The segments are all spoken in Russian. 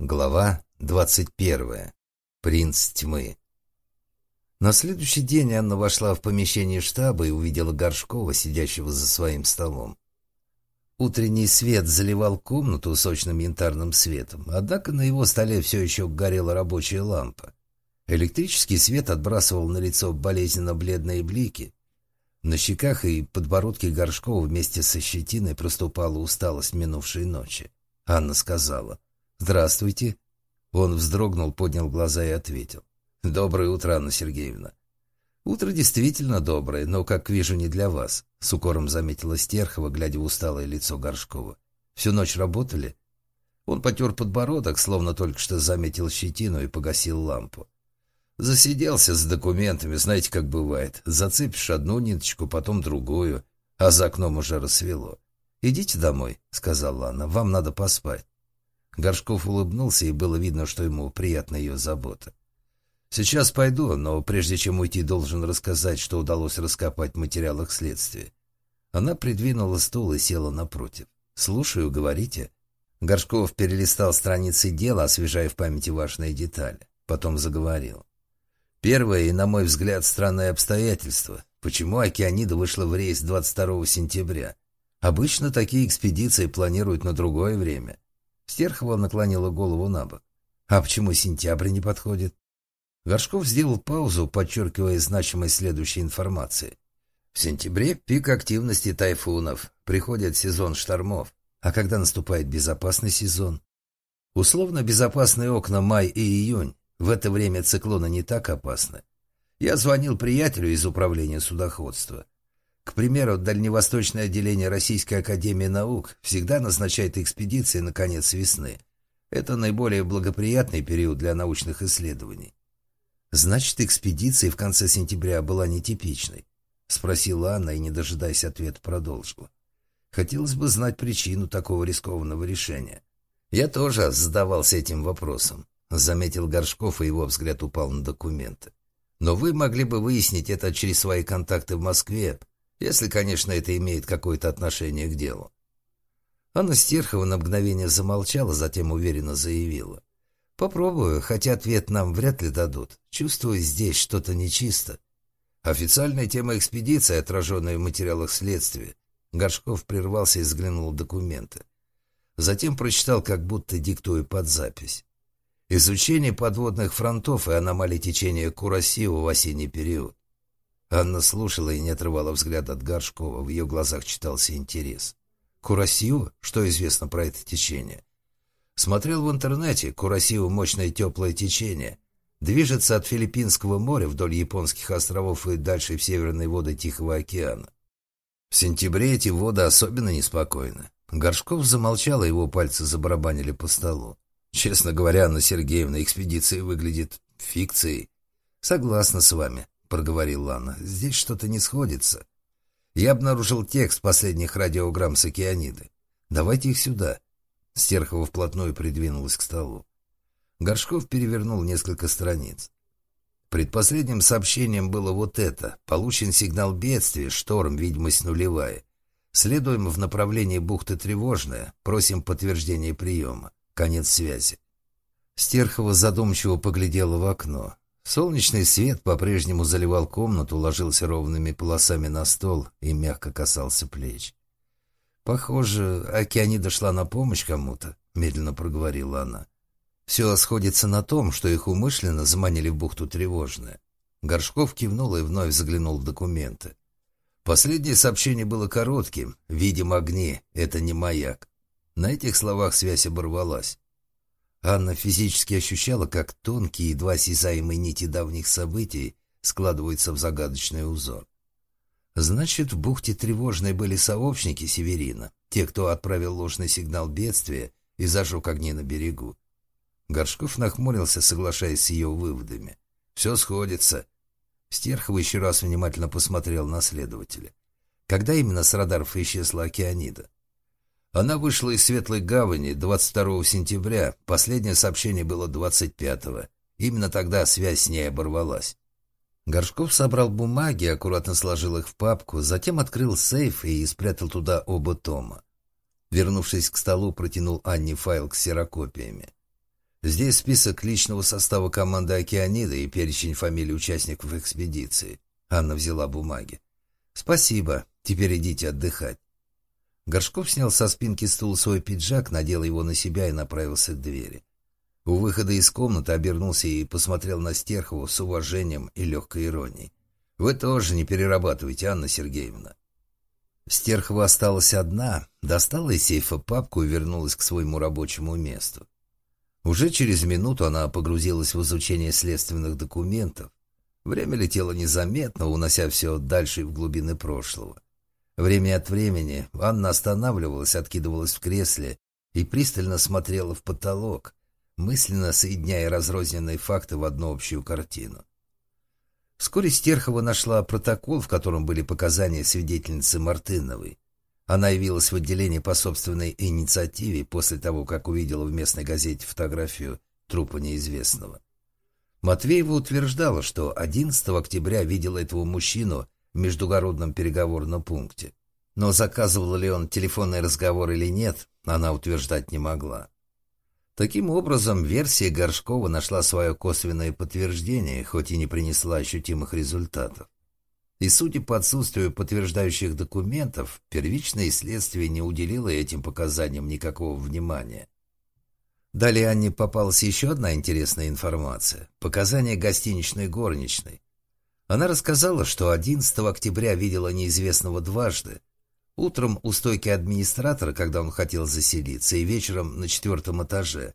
Глава 21. Принц тьмы. На следующий день Анна вошла в помещение штаба и увидела Горшкова, сидящего за своим столом. Утренний свет заливал комнату сочным янтарным светом, однако на его столе все еще горела рабочая лампа. Электрический свет отбрасывал на лицо болезненно бледные блики. На щеках и подбородке Горшкова вместе со щетиной проступала усталость минувшей ночи. Анна сказала — «Здравствуйте». Он вздрогнул, поднял глаза и ответил. «Доброе утро, Анна Сергеевна». «Утро действительно доброе, но, как вижу, не для вас», — с укором заметила Стерхова, глядя в усталое лицо Горшкова. «Всю ночь работали?» Он потер подбородок, словно только что заметил щетину и погасил лампу. Засиделся с документами, знаете, как бывает. Зацепишь одну ниточку, потом другую, а за окном уже рассвело. «Идите домой», — сказала она, — «вам надо поспать». Горшков улыбнулся, и было видно, что ему приятна ее забота. «Сейчас пойду, но прежде чем уйти, должен рассказать, что удалось раскопать в материалах следствия». Она придвинула стул и села напротив. «Слушаю, говорите». Горшков перелистал страницы дела, освежая в памяти важные детали. Потом заговорил. Первое и, на мой взгляд, странное обстоятельство. Почему Океанида вышла в рейс 22 сентября? Обычно такие экспедиции планируют на другое время. Стерхова наклонила голову на бок. «А почему сентябрь не подходит?» Горшков сделал паузу, подчеркивая значимость следующей информации. В сентябре пик активности тайфунов, приходит сезон штормов. А когда наступает безопасный сезон? Условно безопасные окна май и июнь. В это время циклоны не так опасны. Я звонил приятелю из управления судоходства. К примеру, Дальневосточное отделение Российской Академии Наук всегда назначает экспедиции на конец весны. Это наиболее благоприятный период для научных исследований. «Значит, экспедиция в конце сентября была нетипичной?» — спросила Анна и, не дожидаясь ответа, продолжила. «Хотелось бы знать причину такого рискованного решения». «Я тоже задавался этим вопросом», — заметил Горшков, и его взгляд упал на документы. «Но вы могли бы выяснить это через свои контакты в Москве, если, конечно, это имеет какое-то отношение к делу. Анна Стерхова на мгновение замолчала, затем уверенно заявила. «Попробую, хотя ответ нам вряд ли дадут. Чувствую здесь что-то нечисто». Официальная тема экспедиции, отраженная в материалах следствия. Горшков прервался и взглянул документы. Затем прочитал, как будто диктуя под запись. Изучение подводных фронтов и аномалий течения Курасио в осенний период. Анна слушала и не отрывала взгляд от Горшкова. В ее глазах читался интерес. Курасио? Что известно про это течение? Смотрел в интернете. Курасио – мощное теплое течение. Движется от Филиппинского моря вдоль японских островов и дальше в северные воды Тихого океана. В сентябре эти воды особенно неспокойны. Горшков замолчал, и его пальцы забарабанили по столу. Честно говоря, Анна Сергеевна, экспедиция выглядит фикцией. Согласна с вами. — проговорил Лана. «Здесь что-то не сходится. Я обнаружил текст последних радиограмм с океаниды. Давайте их сюда». Стерхова вплотную придвинулась к столу. Горшков перевернул несколько страниц. Предпоследним сообщением было вот это. Получен сигнал бедствия, шторм, видимость нулевая. Следуем в направлении бухты Тревожная, просим подтверждения приема. Конец связи. Стерхова задумчиво поглядела в окно. Солнечный свет по-прежнему заливал комнату, ложился ровными полосами на стол и мягко касался плеч. «Похоже, Океанида шла на помощь кому-то», — медленно проговорила она. «Все сходится на том, что их умышленно заманили в бухту тревожное». Горшков кивнул и вновь заглянул в документы. Последнее сообщение было коротким. «Видим огни. Это не маяк». На этих словах связь оборвалась. Анна физически ощущала, как тонкие, едва осязаемые нити давних событий складываются в загадочный узор. Значит, в бухте тревожной были сообщники Северина, те, кто отправил ложный сигнал бедствия и зажег огни на берегу. Горшков нахмурился, соглашаясь с ее выводами. «Все сходится». Стерхов еще раз внимательно посмотрел на следователя. Когда именно с радаров исчезла океанида? Она вышла из Светлой Гавани 22 сентября, последнее сообщение было 25-го. Именно тогда связь с ней оборвалась. Горшков собрал бумаги, аккуратно сложил их в папку, затем открыл сейф и спрятал туда оба тома. Вернувшись к столу, протянул Анне файл с серокопиями. Здесь список личного состава команды «Океанида» и перечень фамилий участников экспедиции. Анна взяла бумаги. «Спасибо. Теперь идите отдыхать». Горшков снял со спинки стула свой пиджак, надел его на себя и направился к двери. У выхода из комнаты обернулся и посмотрел на Стерхову с уважением и легкой иронией. «Вы тоже не перерабатывайте, Анна Сергеевна». Стерхова осталась одна, достала из сейфа папку и вернулась к своему рабочему месту. Уже через минуту она погрузилась в изучение следственных документов. Время летело незаметно, унося все дальше в глубины прошлого. Время от времени Анна останавливалась, откидывалась в кресле и пристально смотрела в потолок, мысленно соединяя разрозненные факты в одну общую картину. Вскоре Стерхова нашла протокол, в котором были показания свидетельницы Мартыновой. Она явилась в отделение по собственной инициативе после того, как увидела в местной газете фотографию трупа неизвестного. Матвеева утверждала, что 11 октября видела этого мужчину в междугородном переговорном пункте. Но заказывал ли он телефонный разговор или нет, она утверждать не могла. Таким образом, версия Горшкова нашла свое косвенное подтверждение, хоть и не принесла ощутимых результатов. И судя по отсутствию подтверждающих документов, первичное следствие не уделило этим показаниям никакого внимания. Далее Анне попалась еще одна интересная информация – показания гостиничной горничной. Она рассказала, что 11 октября видела неизвестного дважды, Утром у стойки администратора, когда он хотел заселиться, и вечером на четвертом этаже.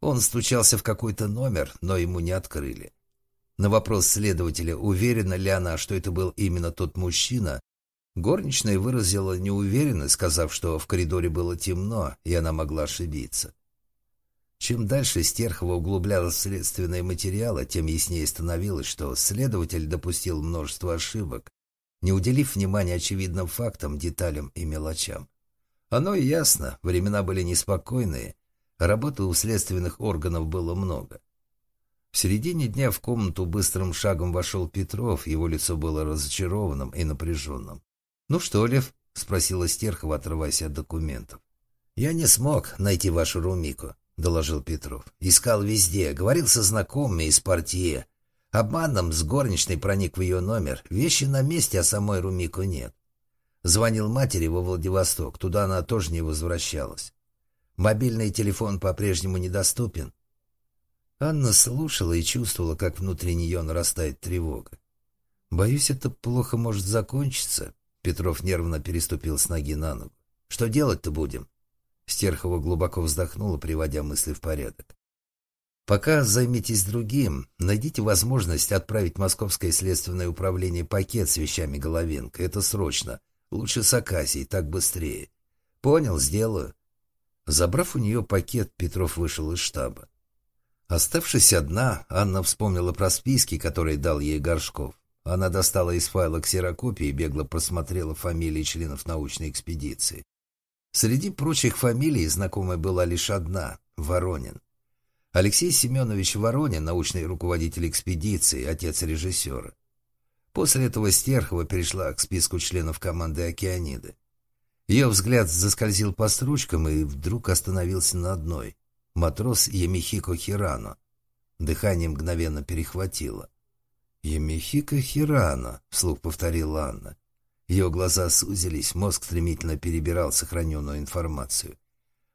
Он стучался в какой-то номер, но ему не открыли. На вопрос следователя, уверена ли она, что это был именно тот мужчина, горничная выразила неуверенность, сказав, что в коридоре было темно, и она могла ошибиться. Чем дальше Стерхова углублялась в следственные материалы, тем яснее становилось, что следователь допустил множество ошибок, не уделив внимания очевидным фактам, деталям и мелочам. Оно и ясно, времена были неспокойные, работы у следственных органов было много. В середине дня в комнату быстрым шагом вошел Петров, его лицо было разочарованным и напряженным. «Ну что, Лев?» — спросила Стерхова, отрываясь от документов. «Я не смог найти вашу Румику», — доложил Петров. «Искал везде, говорил со знакомыми из партии, Обманом с горничной проник в ее номер. Вещи на месте, а самой Румико нет. Звонил матери во Владивосток. Туда она тоже не возвращалась. Мобильный телефон по-прежнему недоступен. Анна слушала и чувствовала, как внутри нее нарастает тревога. «Боюсь, это плохо может закончиться», — Петров нервно переступил с ноги на ногу. «Что делать-то будем?» Стерхова глубоко вздохнула, приводя мысли в порядок. Пока займитесь другим, найдите возможность отправить Московское следственное управление пакет с вещами Головенко. Это срочно. Лучше с Акасией, так быстрее. Понял, сделаю. Забрав у нее пакет, Петров вышел из штаба. Оставшись одна, Анна вспомнила про списки, которые дал ей Горшков. Она достала из файла ксерокопии и бегло просмотрела фамилии членов научной экспедиции. Среди прочих фамилий знакомая была лишь одна — Воронин. Алексей Семенович Воронин, научный руководитель экспедиции, отец режиссера. После этого Стерхова перешла к списку членов команды «Океаниды». Ее взгляд заскользил по строчкам и вдруг остановился на одной. Матрос Емихико Хирано. Дыхание мгновенно перехватило. «Емихико Хирано», — вслух повторила Анна. Ее глаза сузились, мозг стремительно перебирал сохраненную информацию.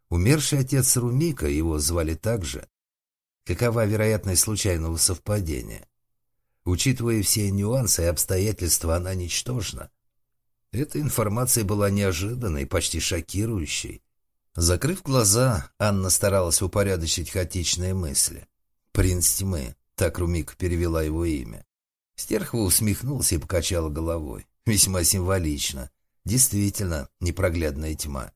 Умерший отец Румика, его звали так же, Какова вероятность случайного совпадения? Учитывая все нюансы и обстоятельства, она ничтожна. Эта информация была неожиданной, почти шокирующей. Закрыв глаза, Анна старалась упорядочить хаотичные мысли. «Принц тьмы», — так Румик перевела его имя. Стерхова усмехнулся и покачала головой. Весьма символично. Действительно, непроглядная тьма.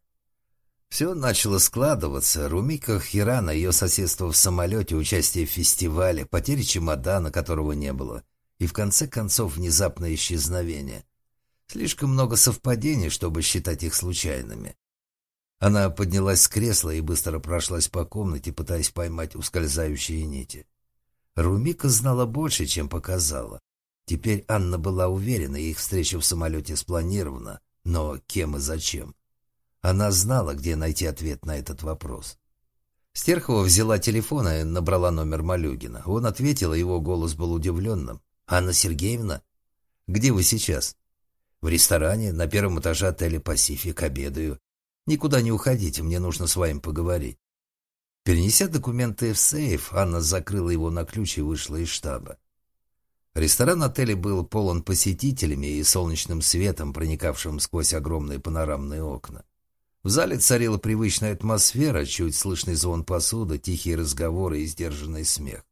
Все начало складываться. Румика Хирана, ее соседство в самолете, участие в фестивале, потеря чемодана, которого не было, и в конце концов внезапное исчезновение. Слишком много совпадений, чтобы считать их случайными. Она поднялась с кресла и быстро прошлась по комнате, пытаясь поймать ускользающие нити. Румика знала больше, чем показала. Теперь Анна была уверена, их встреча в самолете спланирована, но кем и зачем? Она знала, где найти ответ на этот вопрос. Стерхова взяла телефон и набрала номер Малюгина. Он ответил, его голос был удивленным. «Анна Сергеевна? Где вы сейчас?» «В ресторане, на первом этаже отеля «Пасифик», обедаю. Никуда не уходите, мне нужно с вами поговорить». Перенеся документы в сейф, Анна закрыла его на ключ и вышла из штаба. Ресторан отеля был полон посетителями и солнечным светом, проникавшим сквозь огромные панорамные окна. В зале царила привычная атмосфера, чуть слышный звон посуды, тихие разговоры и сдержанный смех.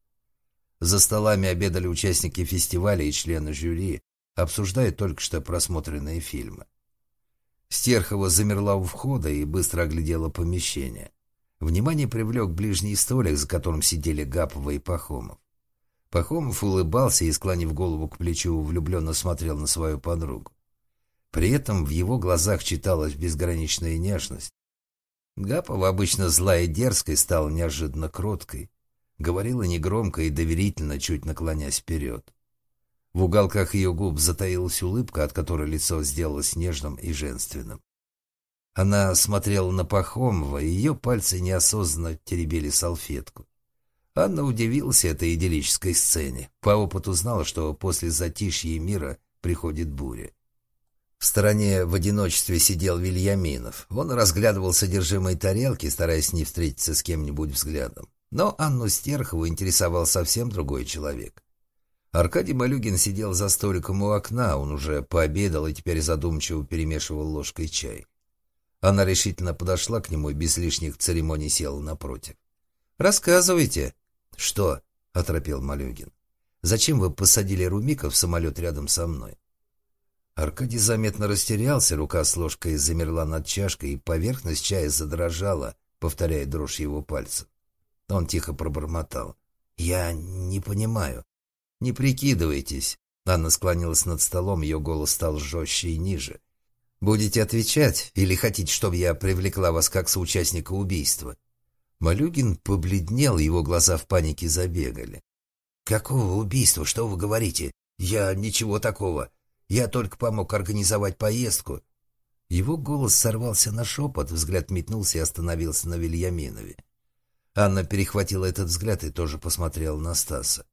За столами обедали участники фестиваля и члены жюри, обсуждая только что просмотренные фильмы. Стерхова замерла у входа и быстро оглядела помещение. Внимание привлек ближний столик, за которым сидели Гапова и Пахомов. Пахомов улыбался и, склонив голову к плечу, влюбленно смотрел на свою подругу. При этом в его глазах читалась безграничная нежность. Гапова, обычно злая и дерзкой, стала неожиданно кроткой. Говорила негромко и доверительно, чуть наклонясь вперед. В уголках ее губ затаилась улыбка, от которой лицо сделалось нежным и женственным. Она смотрела на Пахомова, и ее пальцы неосознанно теребили салфетку. Анна удивилась этой идиллической сцене. По опыту знала, что после затишья мира приходит буря. В стороне в одиночестве сидел Вильяминов. Он разглядывал содержимое тарелки, стараясь не встретиться с кем-нибудь взглядом. Но Анну Стерхову интересовал совсем другой человек. Аркадий Малюгин сидел за столиком у окна, он уже пообедал и теперь задумчиво перемешивал ложкой чай. Она решительно подошла к нему и без лишних церемоний села напротив. «Рассказывайте». «Что?» — оторопел Малюгин. «Зачем вы посадили Румика в самолет рядом со мной?» Аркадий заметно растерялся, рука с ложкой замерла над чашкой, и поверхность чая задрожала, повторяя дрожь его пальцев. Он тихо пробормотал. «Я не понимаю». «Не прикидывайтесь». Анна склонилась над столом, ее голос стал жестче и ниже. Будете отвечать или хотите, чтобы я привлекла вас как соучастника убийства?» Малюгин побледнел, его глаза в панике забегали. «Какого убийства? Что вы говорите? Я ничего такого. Я только помог организовать поездку». Его голос сорвался на шепот, взгляд метнулся и остановился на Вильяминове. Анна перехватила этот взгляд и тоже посмотрела на Стаса.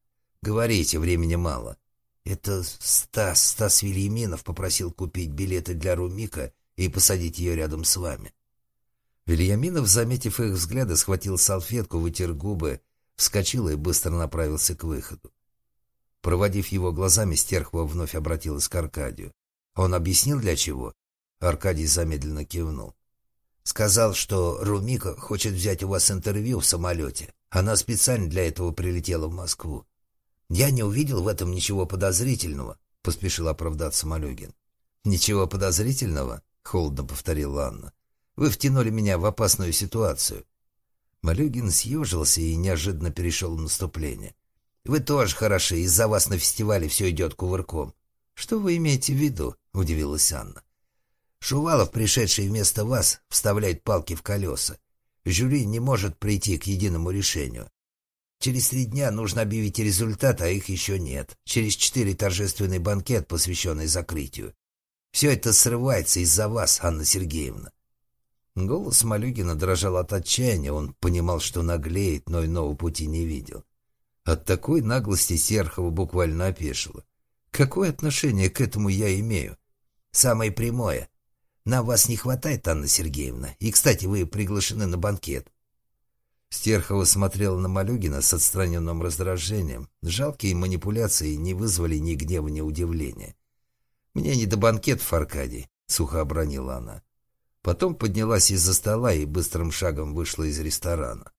«Говорите, времени мало». Это Стас, Стас Вильяминов попросил купить билеты для Румика и посадить ее рядом с вами. Вильяминов, заметив их взгляды, схватил салфетку, вытер губы, вскочил и быстро направился к выходу. Проводив его глазами, Стерхова вновь обратилась к Аркадию. Он объяснил, для чего? Аркадий замедленно кивнул. Сказал, что Румика хочет взять у вас интервью в самолете. Она специально для этого прилетела в Москву. «Я не увидел в этом ничего подозрительного», — поспешил оправдаться Малюгин. «Ничего подозрительного?» — холодно повторила Анна. «Вы втянули меня в опасную ситуацию». Малюгин съежился и неожиданно перешел в наступление. «Вы тоже хороши, из-за вас на фестивале все идет кувырком». «Что вы имеете в виду?» — удивилась Анна. «Шувалов, пришедший вместо вас, вставляет палки в колеса. Жюри не может прийти к единому решению. Через три дня нужно объявить результат, а их еще нет. Через четыре торжественный банкет, посвященный закрытию. Все это срывается из-за вас, Анна Сергеевна. Голос Малюгина дрожал от отчаяния. Он понимал, что наглеет, но иного пути не видел. От такой наглости Серхова буквально опешило. Какое отношение к этому я имею? Самое прямое. Нам вас не хватает, Анна Сергеевна. И, кстати, вы приглашены на банкет. Стерхова смотрела на Малюгина с отстраненным раздражением. Жалкие манипуляции не вызвали ни гнева, ни удивления. «Мне не до банкетов, Аркадий», — сухо обронила она. Потом поднялась из-за стола и быстрым шагом вышла из ресторана.